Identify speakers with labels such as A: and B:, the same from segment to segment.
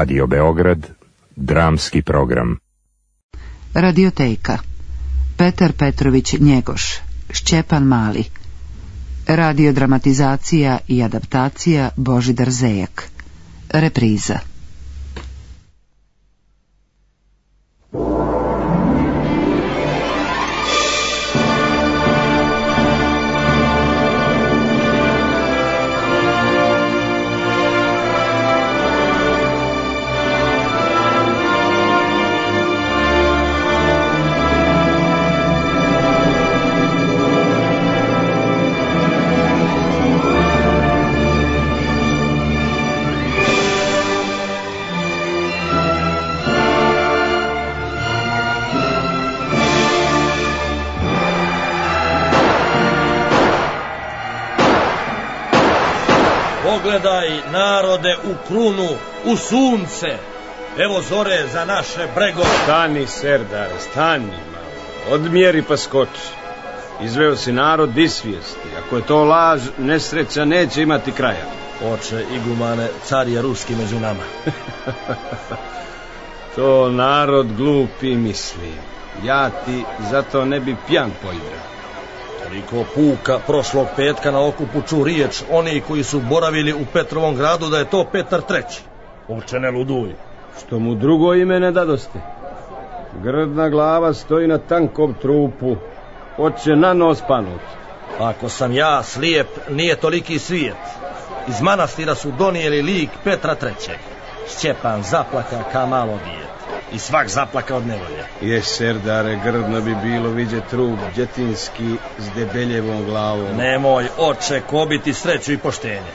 A: Radio Beograd, dramski program.
B: Radioteka. Petar Petrović Njegoš Šćepan Mali. Radiodramatizacija i adaptacija Božidar Zejak. Repriza
C: narode u krunu, u sunce. Evo zore za naše bregove.
D: Stani, Serdare, stani malo. Odmjeri pa skoči. Izveo si narod disvijesti. Ako je to laž, nesreća neće imati kraja.
C: Oče igumane, car je ruski među nama.
D: To narod glupi misli. Ja ti zato ne bi pjan poigrao.
C: Toliko puka prošlog petka na okupu ču riječ oni koji su boravili u Petrovom gradu da je to Petar III. Oče ne luduj.
D: Što mu drugo ime ne dadoste. Grdna glava stoji na tankom trupu. Oće na nos panut.
C: Ako sam ja slijep, nije toliki svijet. Iz manastira su donijeli lik Petra III. Šćepan zaplaka ka malo dijete. I svak zaplaka od nevolje.
D: Je, Serdare, grdno bi bilo vidjet trup djetinski s debeljevom glavom.
C: Nemoj, oče, kobiti sreću i poštenje.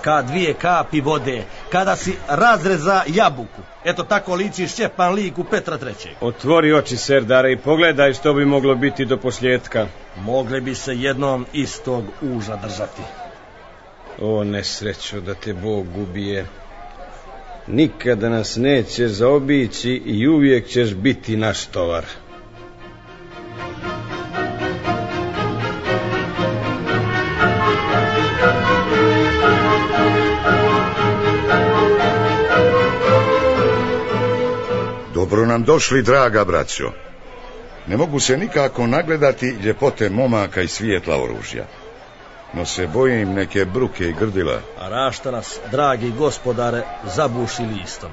C: Ka dvije kapi vode, kada si razreza jabuku. Eto tako liči Šćepan liku Petra III.
D: Otvori oči, Serdare, i pogledaj što bi moglo biti do posljedka.
C: Mogle bi se jednom istog uža držati.
D: O, nesrećo da te Bog ubije. Nikada nas neće zaobići i uvijek ćeš biti naš tovar.
E: Dobro nam došli, draga braćo. Ne mogu se nikako nagledati ljepote momaka i svijetla oružja. No se bojim neke bruke i grdila.
C: A rašta nas, dragi gospodare, zabuši listom.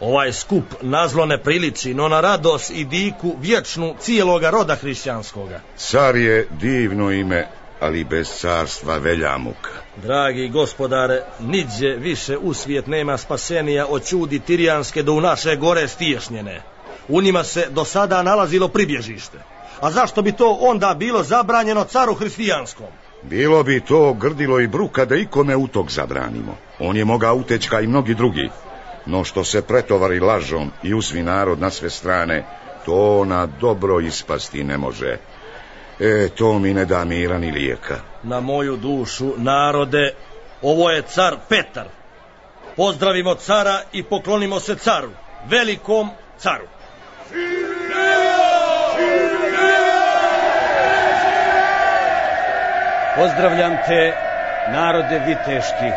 C: Ovaj skup nazlo ne priliči, no na radost i diku vječnu cijeloga roda hrišćanskoga.
E: Car je divno ime, ali bez carstva velja muka.
C: Dragi gospodare, niđe više u svijet nema spasenija od čudi tirijanske do u naše gore stiješnjene. U njima se do sada nalazilo pribježište. A zašto bi to onda bilo zabranjeno caru hristijanskom?
E: Bilo bi to grdilo i bruka da ikome u tog zabranimo. On je mogao utečka i mnogi drugi. No što se pretovari lažom i uzvi narod na sve strane, to na dobro ispasti ne može. E, to mi ne da mira ni lijeka.
C: Na moju dušu, narode, ovo je car Petar. Pozdravimo cara i poklonimo se caru, velikom caru.
F: Pozdravljam te, narode viteški,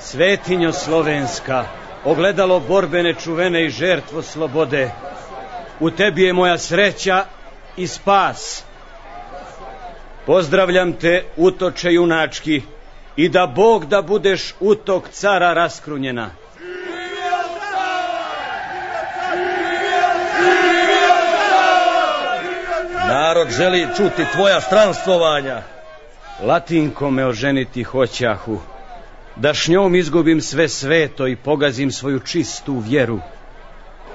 F: svetinjo slovenska, ogledalo borbene čuvene i žrtvo slobode. U tebi je moja sreća i spas. Pozdravljam te, utoče junački, i da Bog da budeš utok cara raskrunjena.
C: Narod želi čuti tvoja stranstvovanja.
F: Latinko me oženiti hoćahu, da s njom izgubim sve sveto i pogazim svoju čistu vjeru.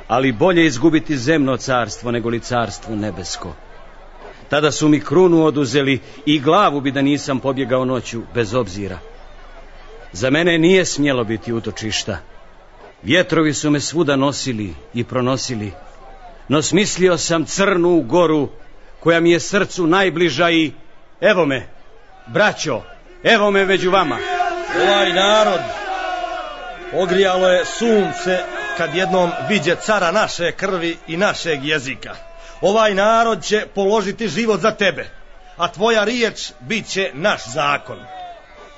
F: Ali bolje izgubiti zemno carstvo nego li carstvo nebesko. Tada su mi krunu oduzeli i glavu bi da nisam pobjegao noću bez obzira. Za mene nije smjelo biti utočišta. Vjetrovi su me svuda nosili i pronosili, no smislio sam crnu goru koja mi je srcu najbliža i evo me, braćo, evo me među vama.
C: Ovaj narod ogrijalo je sunce kad jednom viđe cara naše krvi i našeg jezika. Ovaj narod će položiti život za tebe, a tvoja riječ bit će naš zakon.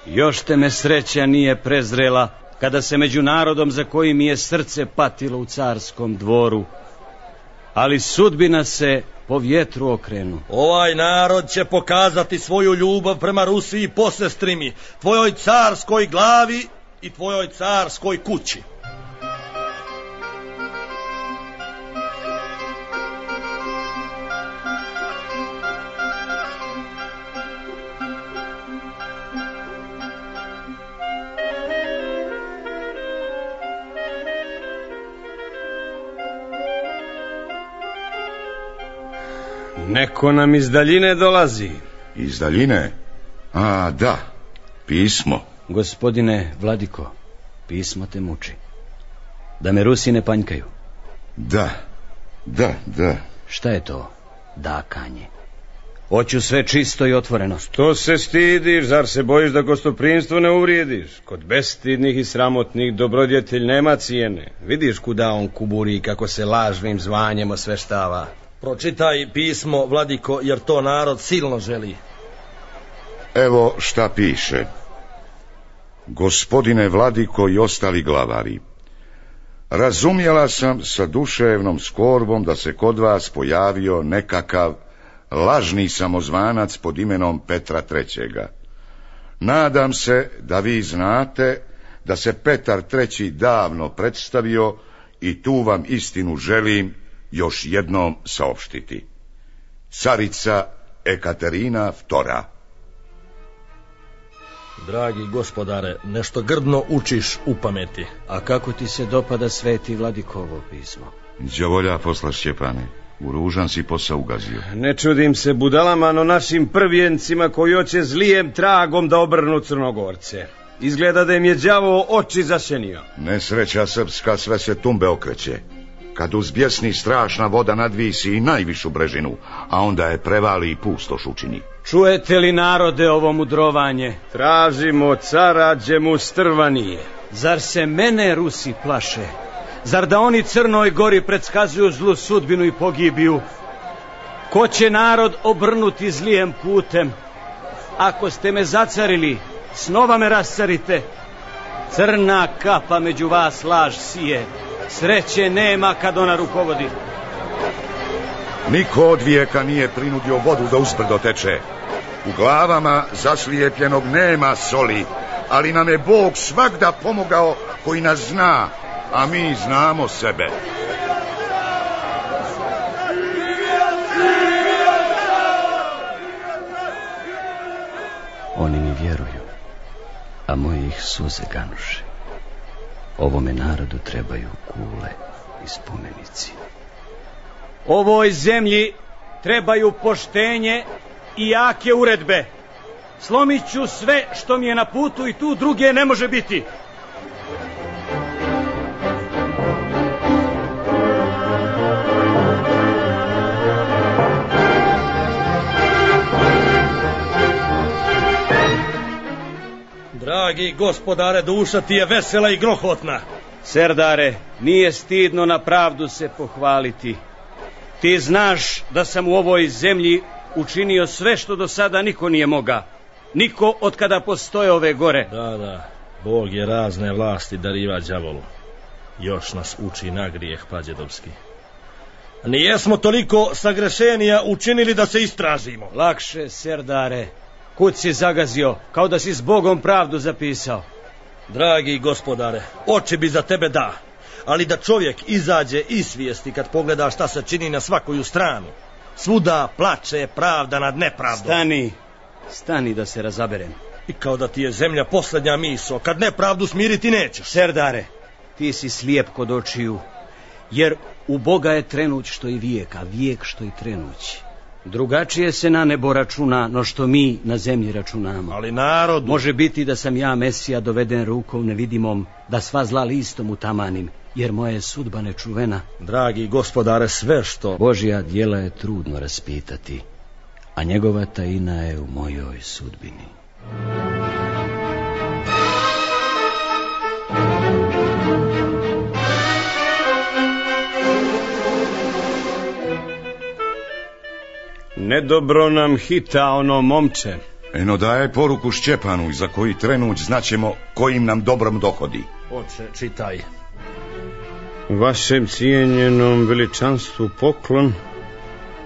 F: Još te me sreća nije prezrela, kada se među narodom za kojim je srce patilo u carskom dvoru, ali sudbina se po vjetru okrenu.
C: Ovaj narod će pokazati svoju ljubav prema Rusiji po sestrimi, tvojoj carskoj glavi i tvojoj carskoj kući.
D: Neko nam iz daljine dolazi.
E: Iz daljine? A, da, pismo.
F: Gospodine Vladiko, pismo te muči. Da me Rusi ne panjkaju.
E: Da, da, da.
F: Šta je to? Dakanje. Hoću sve čisto i otvoreno.
D: To se stidiš, zar se bojiš da gostoprinstvo ne uvrijediš? Kod bestidnih i sramotnih dobrodjetelj nema cijene. Vidiš kuda on kuburi i kako se lažnim zvanjem osveštava.
C: Pročitaj pismo, Vladiko, jer to narod silno želi.
E: Evo šta piše. Gospodine Vladiko i ostali glavari, razumjela sam sa duševnom skorbom da se kod vas pojavio nekakav lažni samozvanac pod imenom Petra III. Nadam se da vi znate da se Petar III. davno predstavio i tu vam istinu želim još jednom saopštiti. Carica Ekaterina II.
C: Dragi gospodare, nešto grdno učiš u pameti.
F: A kako ti se dopada sveti Vladikovo pismo?
E: Đavolja posla Šćepane, u ružan si posao ugazio.
D: Ne čudim se budalama, no našim prvjencima koji hoće zlijem tragom da obrnu crnogorce. Izgleda da im je đavo oči zašenio.
E: Nesreća srpska sve se tumbe okreće. Kad uzbjesni strašna voda nadvisi i najvišu brežinu, a onda je prevali i pustoš učini.
F: Čujete li narode ovo mudrovanje?
D: Tražimo cara, mu strva nije.
F: Zar se mene Rusi plaše? Zar da oni Crnoj gori predskazuju zlu sudbinu i pogibiju? Ko će narod obrnuti zlijem putem? Ako ste me zacarili, snova me rascarite. Crna kapa među vas laž sije. Sreće nema kad ona rukovodi.
E: Niko od vijeka nije prinudio vodu da uzbrdo teče. U glavama zaslijepljenog nema soli, ali nam je Bog svakda pomogao koji nas zna, a mi znamo sebe.
F: Oni mi vjeruju, a moje ih suze ganuše. Ovome narodu trebaju kule i spomenici. Ovoj zemlji trebaju poštenje i jake uredbe. Slomit ću sve što mi je na putu i tu druge ne može biti.
C: Dragi gospodare, duša ti je vesela i grohotna.
F: Serdare, nije stidno na pravdu se pohvaliti. Ti znaš da sam u ovoj zemlji učinio sve što do sada niko nije moga. Niko od kada postoje ove gore.
C: Da, da, Bog je razne vlasti dariva đavolu. Još nas uči na grijeh pađedovski. Nijesmo toliko sagrešenija učinili da se istražimo.
F: Lakše, Serdare, kud si zagazio, kao da si s Bogom pravdu zapisao.
C: Dragi gospodare, oči bi za tebe da, ali da čovjek izađe iz svijesti kad pogleda šta se čini na svakoju stranu. Svuda plače pravda nad nepravdom.
F: Stani, stani da se razaberem.
C: I kao da ti je zemlja posljednja miso, kad nepravdu smiriti nećeš.
F: Serdare, ti si slijep kod očiju, jer u Boga je trenuć što i vijek, a vijek što i trenuć. Drugačije se na nebo računa, no što mi na zemlji računamo.
C: Ali narod...
F: Može biti da sam ja, Mesija, doveden rukom nevidimom, da sva zla listom utamanim, jer moja je sudba nečuvena.
C: Dragi gospodare, sve što...
F: Božja dijela je trudno raspitati, a njegova tajina je u mojoj sudbini.
D: Nedobro nam hita ono momče.
E: Eno daje poruku Šćepanu za koji trenuć znaćemo kojim nam dobrom dohodi.
C: Oče, čitaj.
D: Vašem cijenjenom veličanstvu poklon,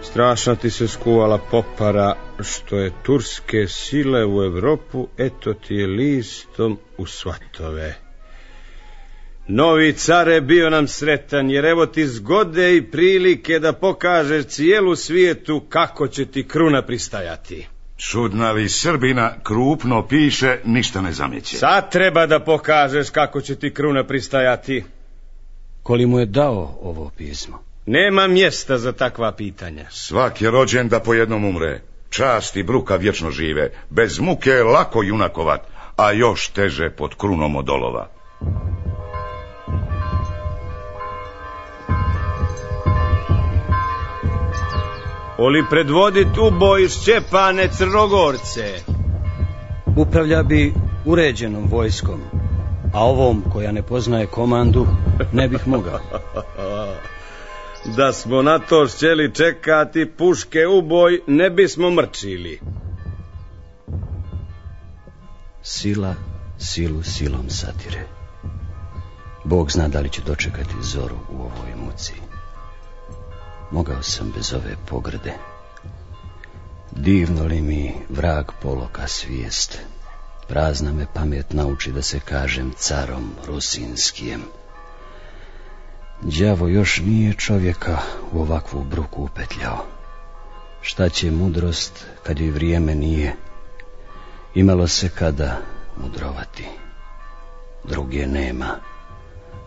D: strašno ti se skuvala popara, što je turske sile u Evropu, eto ti je listom u svatove. Novi care bio nam sretan, jer evo ti zgode i prilike da pokažeš cijelu svijetu kako će ti kruna pristajati.
E: Čudna li Srbina krupno piše, ništa ne zamjeće.
D: Sad treba da pokažeš kako će ti kruna pristajati.
F: Koli mu je dao ovo pismo?
D: Nema mjesta za takva pitanja.
E: Svak je rođen da po jednom umre. Čast i bruka vječno žive. Bez muke je lako junakovat, a još teže pod krunom od
D: Oli predvodit uboj Šćepane Crnogorce.
F: Upravlja bi uređenom vojskom, a ovom koja ne poznaje komandu ne bih mogao.
D: Da smo na to štjeli čekati puške uboj, ne bismo mrčili.
F: Sila silu silom satire. Bog zna da li će dočekati zoru u ovoj muci. Mogao sam bez ove pogrde. Divno li mi vrag poloka svijest. Prazna me pamet nauči da se kažem carom rusinskijem. Đavo još nije čovjeka u ovakvu bruku upetljao. Šta će mudrost kad joj vrijeme nije? Imalo se kada mudrovati. Druge nema.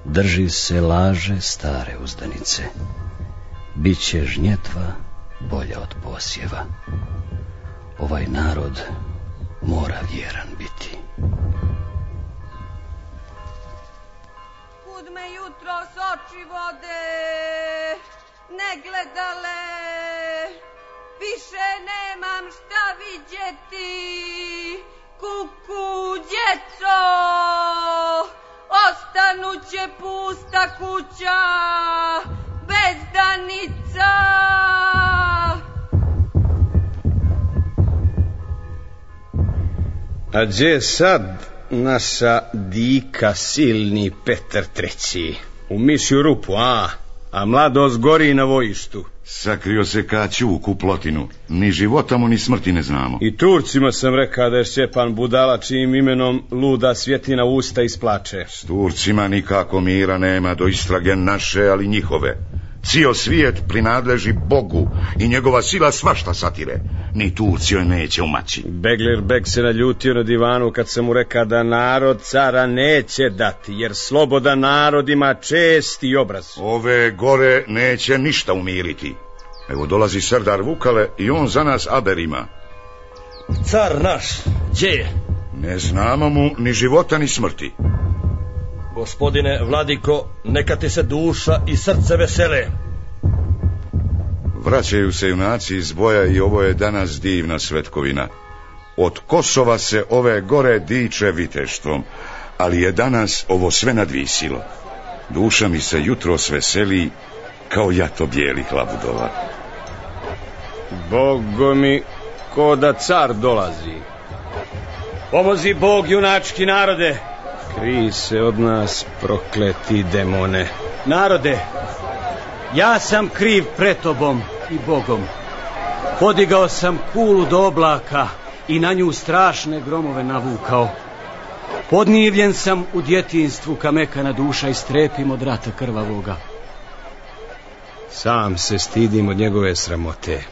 F: Drži se laže stare uzdanice. Biće žnjetva bolja od posjeva. Ovaj narod mora vjeran biti.
G: Kud me jutro s oči vode ne gledale Više nemam šta vidjeti Kuku, djeco Ostanuće pusta kuća Bez danica
D: A gdje sad naša dika silni Petar III? U mišju rupu, a? A mladost gori na vojištu.
E: Sakrio se ka ćuk u plotinu. Ni života mu ni smrti ne znamo.
D: I Turcima sam rekao da je Šćepan budala čijim imenom luda svjetina usta isplače.
E: S Turcima nikako mira nema do istrage naše, ali njihove. Cijel svijet prinadleži Bogu i njegova sila svašta satire. Ni Turci joj neće umaći.
D: Begler Beg se naljutio na divanu kad sam mu rekao da narod cara neće dati, jer slobodan narod ima česti obraz.
E: Ove gore neće ništa umiriti. Evo dolazi Serdar Vukale i on za nas aber ima.
C: Car naš, gdje je?
E: Ne znamo mu ni života ni smrti.
C: Gospodine Vladiko, neka ti se duša i srce vesele.
E: Vraćaju se junaci iz boja i ovo je danas divna svetkovina. Od Kosova se ove gore diče viteštvom, ali je danas ovo sve nadvisilo. Duša mi se jutro veseli kao jato bijelih labudova.
D: Bogo mi, ko da car dolazi. Pomozi Bog junački narode. Kri se od nas, prokleti demone.
F: Narode, ja sam kriv pred tobom i Bogom. Podigao sam kulu do oblaka i na nju strašne gromove navukao. Podnivljen sam u djetinstvu kamekana duša i strepim od rata krvavoga.
D: Sam se stidim od njegove sramote.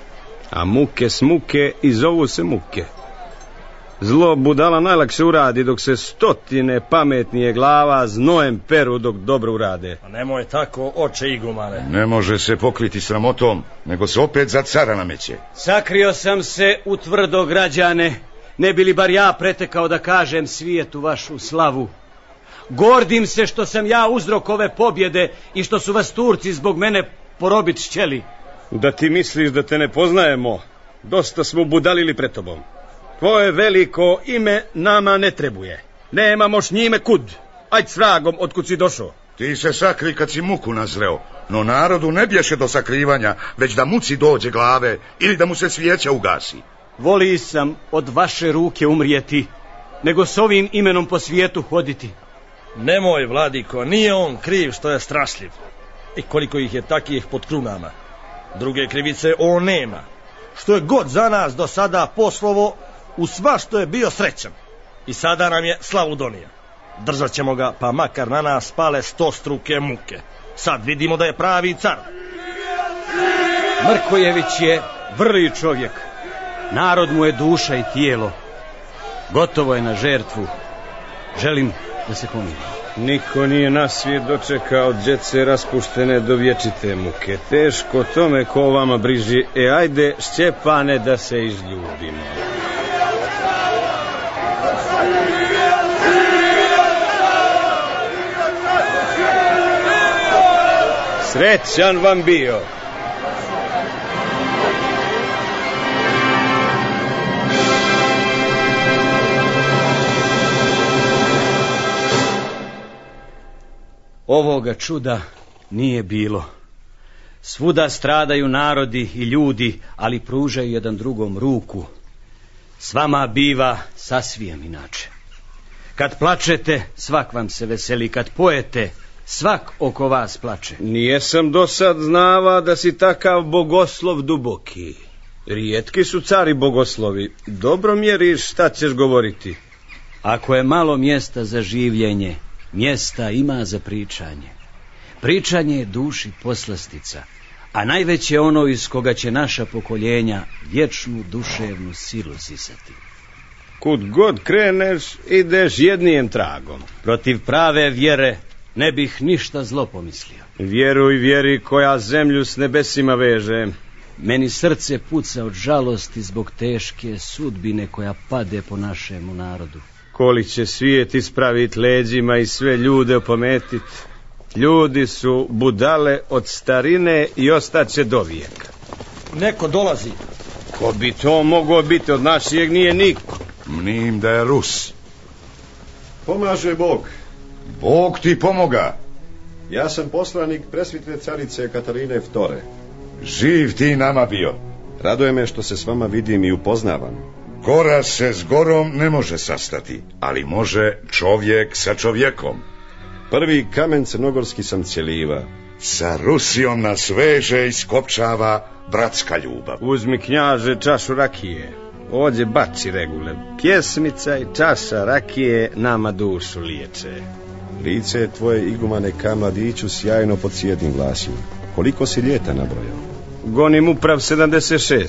D: A muke s muke i zovu se muke. Zlo budala najlakše uradi dok se stotine pametnije glava znojem peru dok dobro urade.
C: A nemoj tako, oče igumane.
E: Ne može se pokriti sramotom, nego se opet za cara nameće.
F: Sakrio sam se u tvrdo građane, ne bi li bar ja pretekao da kažem svijetu vašu slavu. Gordim se što sam ja uzrok ove pobjede i što su vas Turci zbog mene porobit šćeli.
D: Da ti misliš da te ne poznajemo, dosta smo budalili pred tobom. Tvoje veliko ime nama ne trebuje. Nemamoš njime kud. Ajd s vragom, otkud si došao.
E: Ti se sakri kad si muku nazreo, no narodu ne bješe do sakrivanja, već da muci dođe glave ili da mu se svijeća ugasi.
F: Voli sam od vaše ruke umrijeti, nego s ovim imenom po svijetu hoditi.
C: Nemoj, Vladiko, nije on kriv što je strašljiv. I koliko ih je takih pod krunama. Druge krivice on nema. Što je god za nas do sada poslovo, u sva što je bio srećan. I sada nam je slavu donija. Držat ćemo ga, pa makar na nas pale sto struke muke. Sad vidimo da je pravi car.
F: Mrkojević je vrli čovjek. Narod mu je duša i tijelo. Gotovo je na žertvu. Želim da se pomiri.
D: Niko nije na svijet dočekao džece raspuštene do vječite muke. Teško tome ko vama briži. E ajde, Šćepane, da se izljubimo. Srećan vam bio.
F: Ovoga čuda nije bilo. Svuda stradaju narodi i ljudi, ali pružaju jedan drugom ruku. S vama biva sasvijem inače. Kad plačete, svak vam se veseli. Kad pojete, svak oko vas plače.
D: Nijesam do sad znava da si takav bogoslov duboki. Rijetki su cari bogoslovi. Dobro mjeriš šta ćeš govoriti.
F: Ako je malo mjesta za življenje, mjesta ima za pričanje. Pričanje je duši poslastica, a najveće ono iz koga će naša pokoljenja vječnu duševnu silu sisati.
D: Kud god kreneš, ideš jednijem tragom.
F: Protiv prave vjere ne bih ništa zlo pomislio.
D: Vjeruj vjeri koja zemlju s nebesima veže.
F: Meni srce puca od žalosti zbog teške sudbine koja pade po našemu narodu.
D: Koli će svijet ispravit leđima i sve ljude opometit. Ljudi su budale od starine i ostaće do vijeka.
C: Neko dolazi.
D: Ko bi to mogao biti od našijeg nije niko.
E: Mnim da je Rus.
H: Pomaže Bog.
E: Bog ti pomoga.
H: Ja sam poslanik presvitne carice Katarine Vtore.
E: Živ ti nama bio.
H: Raduje me što se s vama vidim i upoznavam.
E: Gora se s gorom ne može sastati, ali može čovjek sa čovjekom.
H: Prvi kamen crnogorski sam cjeliva.
E: Sa Rusijom nas veže i skopčava bratska ljubav.
D: Uzmi knjaže čašu rakije. Ođe baci regule. Pjesmica i čaša rakije nama dušu liječe.
H: Lice je tvoje igumane ka mladiću sjajno pod sjednim glasima. Koliko si ljeta nabrojao?
D: Gonim uprav 76.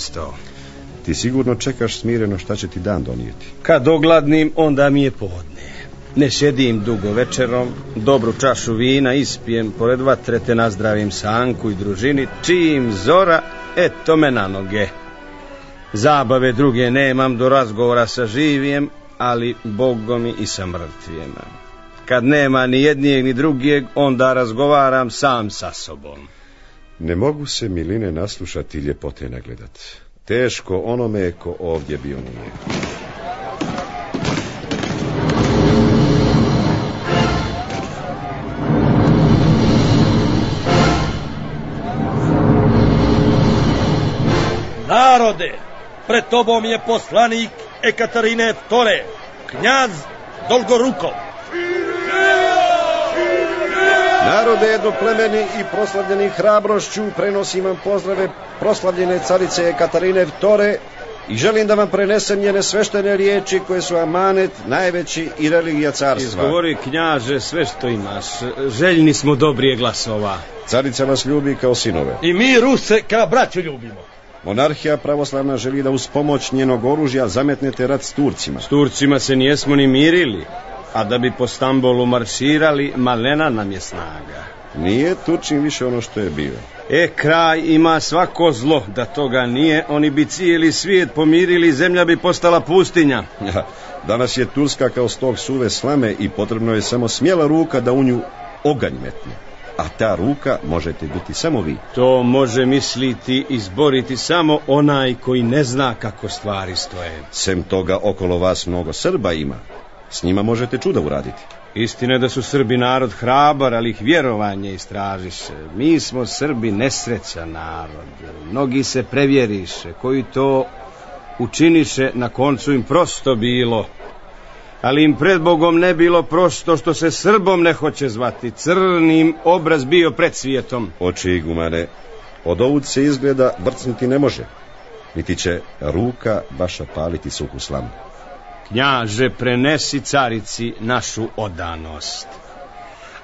H: Ti sigurno čekaš smireno šta će ti dan donijeti.
D: Kad ogladnim, onda mi je podne. Ne sjedim dugo večerom, dobru čašu vina ispijem, pored vatre te nazdravim sanku i družini, čim zora, eto me na noge. Zabave druge nemam do razgovora sa živijem, ali bogom i sa mrtvijem. Kad nema ni jednijeg ni drugijeg, onda razgovaram sam sa sobom.
H: Ne mogu se miline naslušati i ljepote nagledat. Teško onome ko ovdje bio nije.
C: Narode, pred tobom je poslanik Ekaterine Tore, knjaz Dolgorukov.
H: Narode jednoplemeni i proslavljeni hrabrošću prenosim vam pozdrave proslavljene carice Katarine Vtore i želim da vam prenesem njene sveštene riječi koje su amanet najveći i religija carstva.
D: Izgovori knjaže sve što imaš. Željni smo dobrije glasova.
H: Carica vas ljubi kao sinove.
C: I mi Ruse ka braću ljubimo.
H: Monarhija pravoslavna želi da uz pomoć njenog oružja zametnete rat s Turcima.
D: S Turcima se nijesmo ni mirili, a da bi po Stambolu marširali, malena nam je snaga.
H: Nije Turčin više ono što je bio.
D: E, kraj ima svako zlo, da toga nije, oni bi cijeli svijet pomirili, zemlja bi postala pustinja.
H: Ja, danas je Turska kao stok suve slame i potrebno je samo smjela ruka da u nju oganj metne. A ta ruka možete biti samo vi.
D: To može misliti i zboriti samo onaj koji ne zna kako stvari stoje.
H: Sem toga okolo vas mnogo Srba ima. S njima možete čuda uraditi.
D: Istina je da su Srbi narod hrabar, ali ih vjerovanje istražiše. Mi smo Srbi nesrećan narod. Mnogi se prevjeriše, koji to učiniše na koncu im prosto bilo. Ali im pred Bogom ne bilo prosto što se Srbom ne hoće zvati. Crnim obraz bio pred svijetom.
H: Oči igumane, od ovud se izgleda brcnuti ne može, niti će ruka vaša paliti suhu slamu.
D: Knjaže, prenesi carici našu odanost.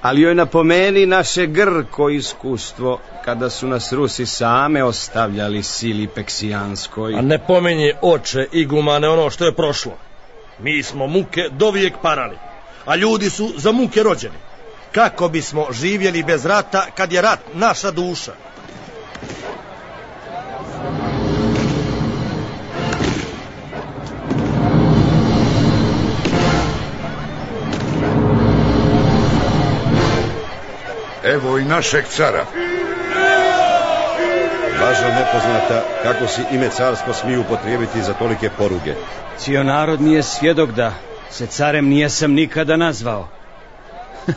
D: Ali joj napomeni naše grko iskustvo kada su nas Rusi same ostavljali sili peksijanskoj.
C: A ne pominje oče igumane ono što je prošlo. Mi smo muke dovijek parali, a ljudi su za muke rođeni. Kako bismo živjeli bez rata kad je rat naša duša?
E: Evo i našeg cara.
H: Laža nepoznata kako si ime carsko smiju upotrijebiti za tolike poruge.
F: Cio narod mi je svjedok da se carem nijesam nikada nazvao.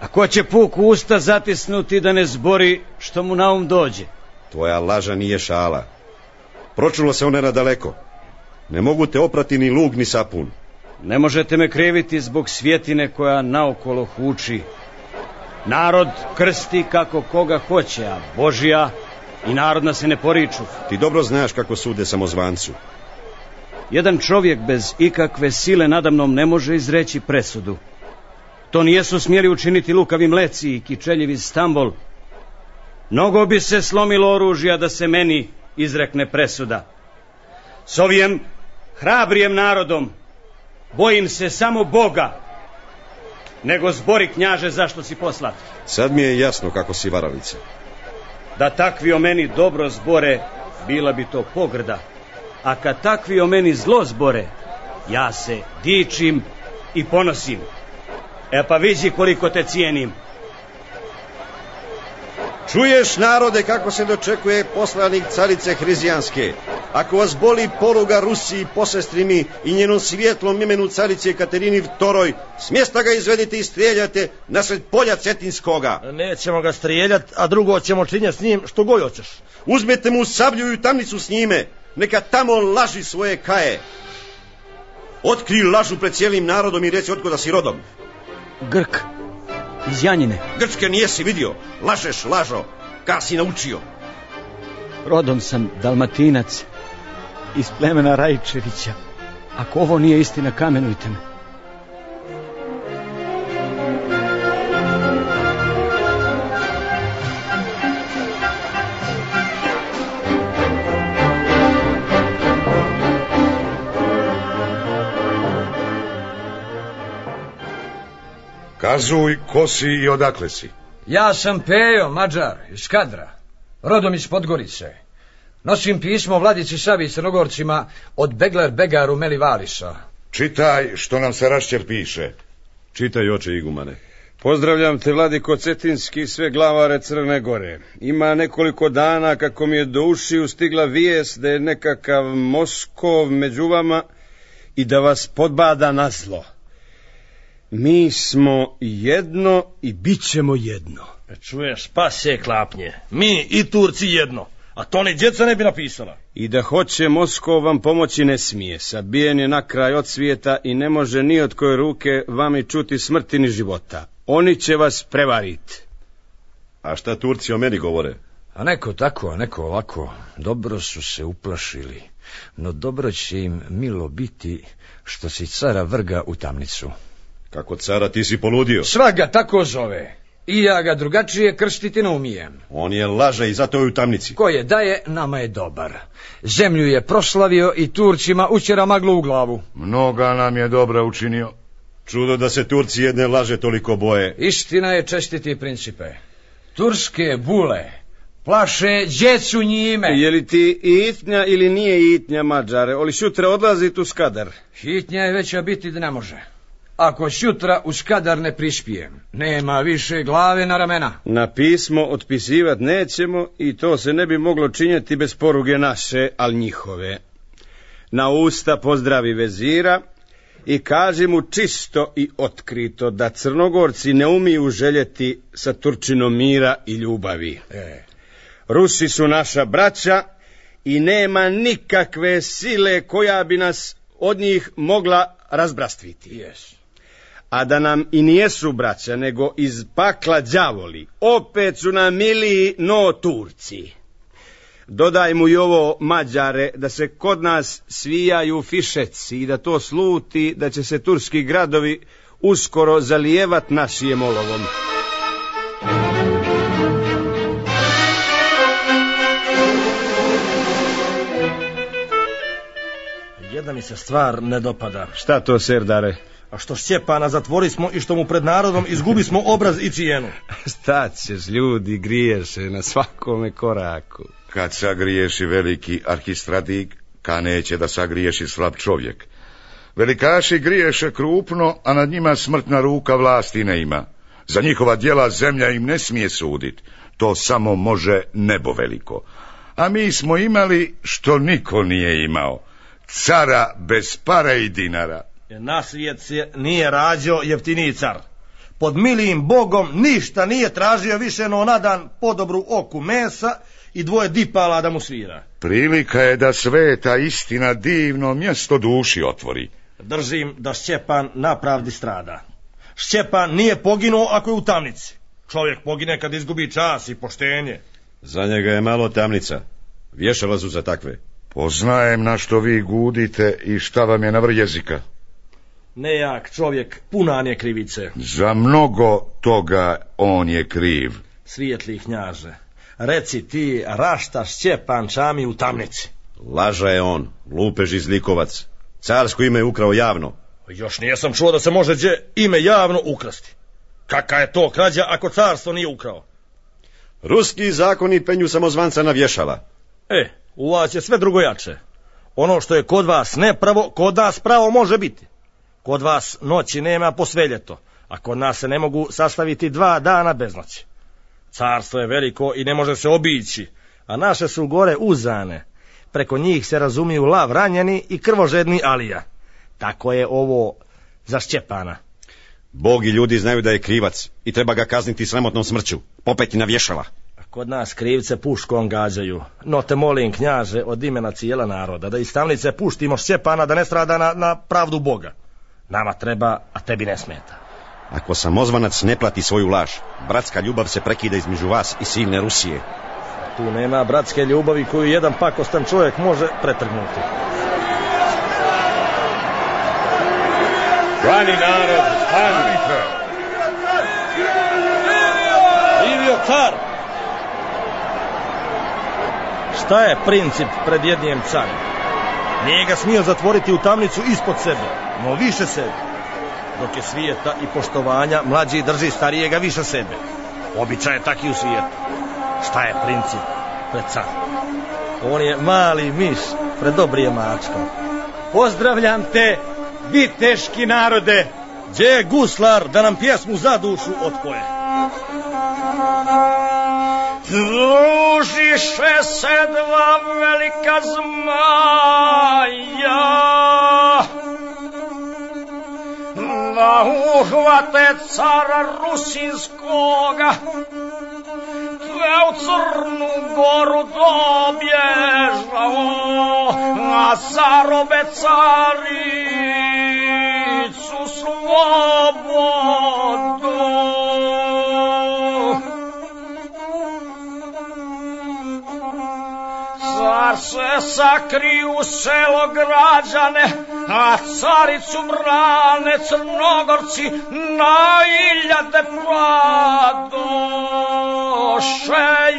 F: A ko će puk u usta zatisnuti da ne zbori što mu na um dođe?
H: Tvoja laža nije šala. Pročulo se one nadaleko. Ne mogu te oprati ni lug ni sapun.
F: Ne možete me kriviti zbog svjetine koja naokolo huči. Narod krsti kako koga hoće, a Božija i narodna se ne poriču.
H: Ti dobro znaš kako sude samozvancu.
F: Jedan čovjek bez ikakve sile nadamnom ne može izreći presudu. To nijesu smjeli učiniti lukavi mleci i kičeljevi Stambol. Mnogo bi se slomilo oružja da se meni izrekne presuda. S ovijem hrabrijem narodom bojim se samo Boga, nego zbori knjaže zašto si poslat.
H: Sad mi je jasno kako si varalica.
F: Da takvi o meni dobro zbore, bila bi to pogrda. A kad takvi o meni zlo zbore, ja se dičim i ponosim. E pa vidi koliko te cijenim.
H: Čuješ narode kako se dočekuje poslanik carice Hrizijanske. Ako vas boli poruga Rusiji posestri mi i njenom svjetlom imenu carice Katerini II, smjesta ga izvedite i strijeljate nasred polja Cetinskoga.
C: Nećemo ga strijeljat, a drugo ćemo činjati s njim što god hoćeš.
H: Uzmete mu sablju i tamnicu s njime, neka tamo laži svoje kaje. Otkri lažu pred cijelim narodom i reci otkuda si rodom.
F: Grk, iz Janjine,
H: Grčke nijesi vidio, lažeš lažo, ka si naučio.
F: rodom sam dalmatinac, iz plemena Rajčevića. Ako ovo nije istina, kamenujte me.
E: Kazuj, ko si i odakle si.
I: Ja sam Pejo, Mađar, iz Kadra, rodom iz Podgorice. Nosim pismo vladici Savi Crnogorcima od Begler Begaru Meli Valisa.
E: Čitaj što nam se rašćer piše.
H: Čitaj oče igumane.
D: Pozdravljam te, Vladiko Cetinski, i sve glavare Crne Gore. Ima nekoliko dana kako mi je do ušiju stigla vijest da je nekakav Moskov među vama i da vas podbada na zlo. Mi smo jedno i bit ćemo jedno.
C: E, Čuješ, pa se klapnje. Mi i Turci jedno. A to ni djeca ne bi napisala.
D: I da hoće Moskov vam pomoći ne smije. Sabijen je na kraj od svijeta i ne može ni od koje ruke vami čuti smrti ni života. Oni će vas prevariti.
H: A šta Turci o meni govore?
I: A neko tako, a neko ovako. Dobro su se uplašili. No dobro će im milo biti što si cara vrga u tamnicu.
H: Kako cara ti si poludio?
I: Sva ga tako zove. I ja ga drugačije krstiti ne umijem.
H: On je laže i zato je u tamnici.
I: Ko je daje, nama je dobar. Zemlju je proslavio i Turcima učera maglu u glavu.
E: Mnoga nam je dobra učinio.
H: Čudo da se Turci jedne laže toliko boje.
I: Istina je čestiti principe. Turske bule plaše djecu njime.
D: Je li ti itnja ili nije itnja, Mađare? Oli sutra odlazi tu skadar.
I: Hitnja je veća biti da ne može. Ako sutra u skadar ne prispijem, nema više glave na ramena.
D: Na pismo otpisivat nećemo i to se ne bi moglo činjeti bez poruge naše, al njihove. Na usta pozdravi vezira i kaži mu čisto i otkrito da crnogorci ne umiju željeti sa Turčinom mira i ljubavi.
I: E,
D: Rusi su naša braća i nema nikakve sile koja bi nas od njih mogla razbrastviti.
J: Jes.
D: A da nam i nijesu braća, nego iz pakla đavoli, opet su nam miliji no Turci. Dodaj mu i ovo Mađare, da se kod nas svijaju fišeci i da to sluti da će se turski gradovi uskoro zalijevat našim olovom.
C: Jedna mi se stvar ne dopada.
D: Šta to, Serdare?
C: A što Šćepana zatvori smo i što mu pred narodom izgubi smo obraz i cijenu.
D: Šta ćeš, ljudi, griješe na svakome koraku.
E: Kad sagriješi veliki arhistradik, ka neće da sagriješi slab čovjek. Velikaši griješe krupno, a nad njima smrtna ruka vlasti ne ima. Za njihova djela zemlja im ne smije sudit. To samo može nebo veliko. A mi smo imali što niko nije imao. Cara bez para i dinara.
C: Jer na svijet se nije rađao jeftiniji car. Pod milijim bogom ništa nije tražio više no na dan podobru oku mesa i dvoje dipala da mu svira.
E: Prilika je da sveta istina divno mjesto duši otvori.
C: Držim da Šćepan na pravdi strada. Šćepan nije poginuo ako je u tamnici. Čovjek pogine kad izgubi čas i poštenje.
H: Za njega je malo tamnica. Vješala su za takve.
E: Poznajem na što vi gudite i šta vam je na jezika.
C: Nejak čovjek punan je krivice.
E: Za mnogo toga on je kriv.
C: Svijetli knjaže. Reci ti, rašta Šćepan čami u tamnici.
H: Laža je on, lupež i zlikovac. Carsko ime je ukrao javno.
C: Još nijesam čuo da se može gdje ime javno ukrasti. Kaka je to krađa ako carstvo nije ukrao?
H: Ruski zakoni penju samozvanca na vješala.
C: E, u vas je sve drugo jače. Ono što je kod vas nepravo, kod nas pravo može biti. Kod vas noći nema posveljeto, a kod nas se ne mogu sastaviti dva dana bez noći. Carstvo je veliko i ne može se obići, a naše su gore uzane. Preko njih se razumiju lav ranjeni i krvožedni alija. Tako je ovo za Šćepana.
H: Bog i ljudi znaju da je krivac i treba ga kazniti sramotnom smrću. Popeti na vješala.
C: Kod nas krivce puškom gađaju. No te molim, knjaže, od imena cijela naroda, da iz tamnice puštimo Šćepana da ne strada na, na pravdu Boga. Nama treba, a tebi ne smeta.
H: Ako samozvanac ne plati svoju laž, bratska ljubav se prekida između vas i silne Rusije.
C: Tu nema bratske ljubavi koju jedan pakostan čovjek može pretrgnuti.
D: Brani narod, stani!
C: Živio car! Šta je princip pred jednijem carem? Nije ga smio zatvoriti u tamnicu ispod sebe, no više sebe. Dok je svijeta i poštovanja, mlađi drži starijega više sebe. Običaj je taki u svijetu. Šta je princip pred car? On je mali miš pred dobrije mačkom.
F: Pozdravljam te, viteški narode.
C: Gdje je guslar da nam pjesmu za dušu otpoje?
I: Družiše se dva velika zmaja. Da uhvate cara Rusinskoga Sve u Crnu goru dobježao A zarobe caricu slobodu Car se sakriju u selo građane, a caricu brane crnogorci na iljade pladoše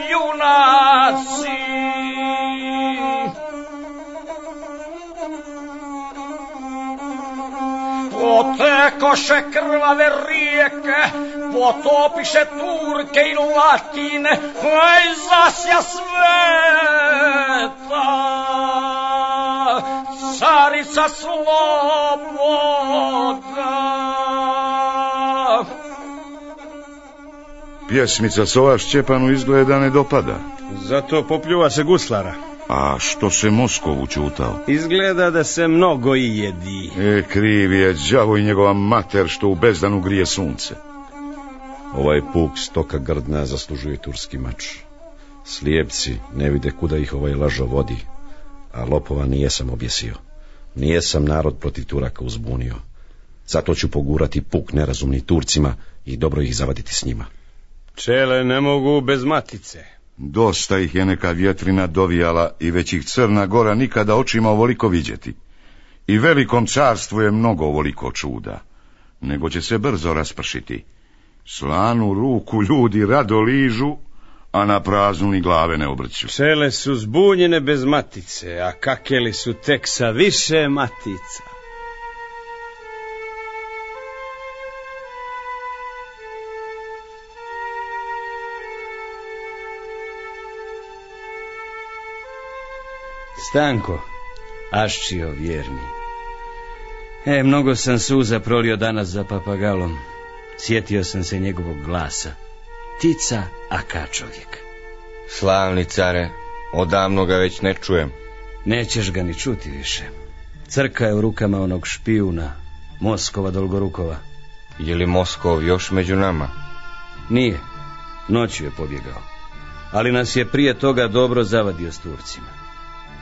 I: junaci. Potekoše krvave rijeke, potopiše Turke i Latine, a i zasja sveta. Carica sloboda.
E: Pjesmica Sova Šćepanu izgleda ne dopada.
D: Zato popljuva se guslara.
E: A što se Moskov učutao?
D: Izgleda da se mnogo i jedi.
E: E, kriv je đavo i njegova mater što u bezdanu grije sunce.
H: Ovaj puk stoka grdna zaslužuje turski mač.
K: Slijepci ne vide kuda ih ovaj lažo vodi, a lopova nijesam objesio. Nijesam narod protiv Turaka uzbunio. Zato ću pogurati puk nerazumni Turcima i dobro ih zavaditi s njima.
D: Čele ne mogu bez matice.
E: Dosta ih je neka vjetrina dovijala i već ih Crna Gora nikada očima ovoliko vidjeti. I velikom carstvu je mnogo ovoliko čuda, nego će se brzo raspršiti. Slanu ruku ljudi rado ližu, a na praznu ni glave ne obrću.
D: Čele su zbunjene bez matice, a kakeli su tek sa više matica.
F: Stanko, Aščio vjerni. E, mnogo sam suza prolio danas za papagalom. Sjetio sam se njegovog glasa. Tica, a ka čovjek.
L: Slavni care, odavno ga već ne čujem.
F: Nećeš ga ni čuti više. Crka je u rukama onog špijuna, Moskova Dolgorukova.
L: Je li Moskov još među nama?
F: Nije. Noću je pobjegao. Ali nas je prije toga dobro zavadio s Turcima.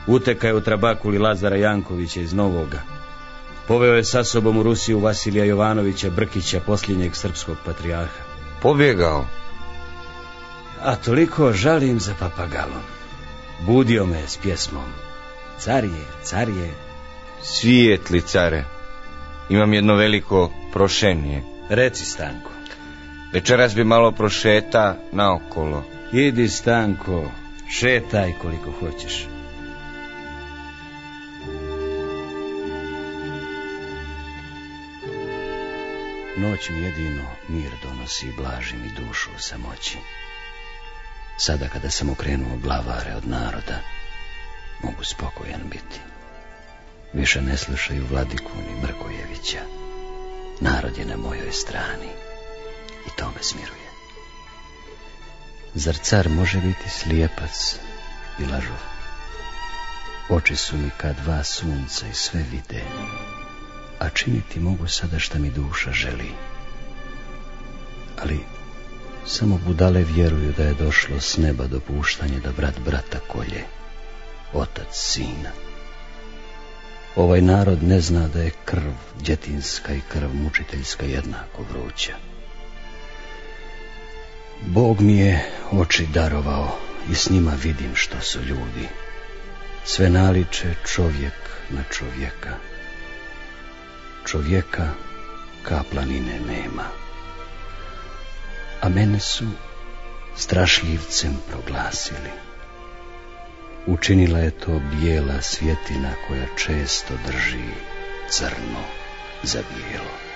F: Uteka je u Trabakuli Lazara Jankovića iz Novoga. Poveo je sa sobom u Rusiju Vasilija Jovanovića Brkića, posljednjeg srpskog patrijarha.
L: Pobjegao?
F: A toliko žalim za papagalom. Budio me s pjesmom. Car je, car je.
L: Svijetli care, imam jedno veliko prošenje.
F: Reci, Stanko.
L: Večeras bi malo prošeta naokolo.
F: Idi, Stanko, šetaj koliko hoćeš. Noć mi jedino mir donosi i blaži mi dušu u samoći. Sada kada sam okrenuo glavare od naroda, mogu spokojan biti. Više ne slušaju Vladiku ni Mrkojevića. Narod je na mojoj strani i to me smiruje. Zar car može biti slijepac i lažov? Oči su mi kad dva sunca i sve vide, a činiti mogu sada šta mi duša želi. Ali samo budale vjeruju da je došlo s neba dopuštanje da brat brata kolje, otac sina. Ovaj narod ne zna da je krv djetinska i krv mučiteljska jednako vruća. Bog mi je oči darovao i s njima vidim što su ljudi. Sve naliče čovjek na čovjeka čovjeka ka planine nema. A mene su strašljivcem proglasili. Učinila je to bijela svjetina koja često drži crno za bijelo.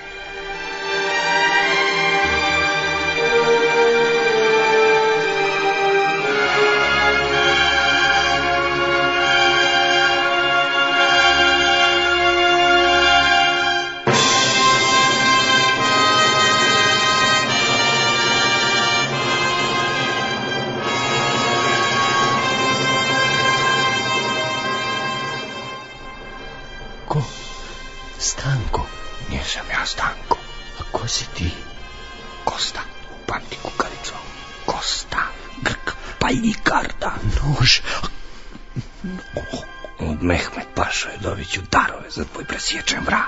M: Presječen vrat.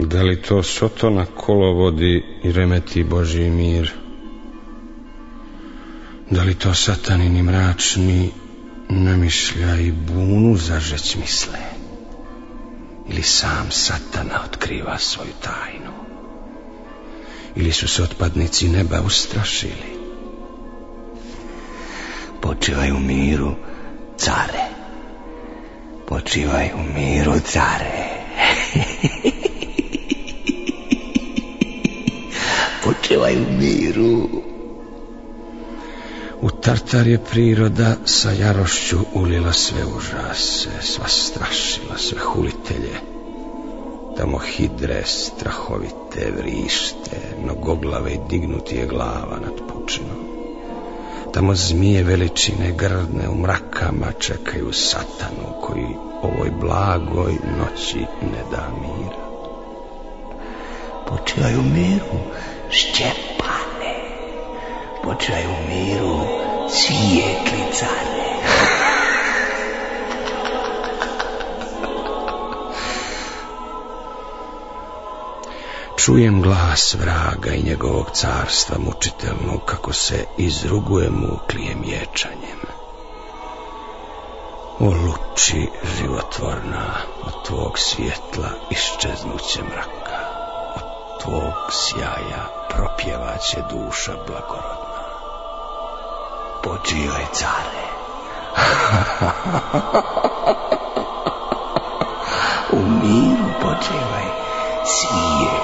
D: Da li to Sotona kolovodi i remeti Boži mir? Da li to satanini mračni namišlja i bunu zažeć misle? ili sam satana otkriva svoju tajnu. Ili su se otpadnici neba ustrašili. Počivaj u miru, care. Počivaj u miru, care. Počivaj u miru. U Tartar je priroda sa jarošću ulila sve užase, sva strašila, sve hulitelje. Tamo hidre strahovite vrište, nogoglave i dignuti je glava nad pučinom. Tamo zmije veličine grdne u mrakama čekaju satanu koji ovoj blagoj noći ne da mira. Počivaj u miru, Šćepane. Počivaj u miru, svijetlicare. Čujem glas vraga i njegovog carstva mučitelnog kako se izruguje muklije mječanjem. O luči životvorna, od tvog svjetla iščeznuće mraka, od tvog sjaja propjevaće duša blagorodna. Počivaj, care. U miru počivaj, svijetli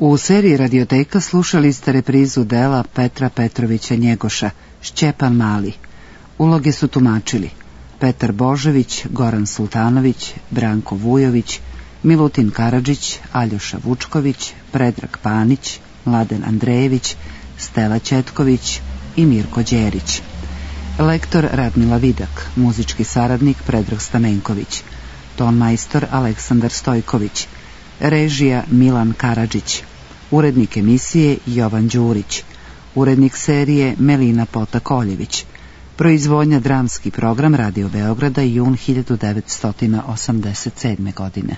B: U seriji Radioteka slušali ste reprizu dela Petra Petrovića Njegoša, Šćepan Mali. Uloge su tumačili Petar Božević, Goran Sultanović, Branko Vujović, Milutin Karadžić, Aljoša Vučković, Predrag Panić, Mladen Andrejević, Stela Četković i Mirko Đerić. Lektor Radmila Vidak, muzički saradnik Predrag Stamenković, ton majstor Aleksandar Stojković, režija Milan Karadžić, urednik emisije Jovan Đurić, urednik serije Melina Pota-Koljević, proizvodnja dramski program Radio Beograda jun 1987. godine.